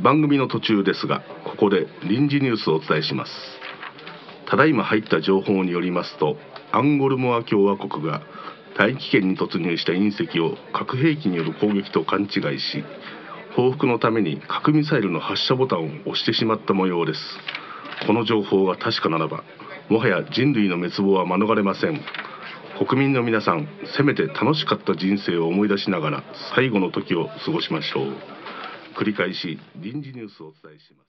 番組の途中ですがここで臨時ニュースをお伝えします。ただいま入った情報によりますとアンゴルモア共和国が大気圏に突入した隕石を核兵器による攻撃と勘違いし報復のために核ミサイルの発射ボタンを押してしまった模様です。この情報が確かならばもはや人類の滅亡は免れません。国民の皆さんせめて楽しかった人生を思い出しながら最後の時を過ごしましょう。繰り返し臨時ニュースをお伝えします。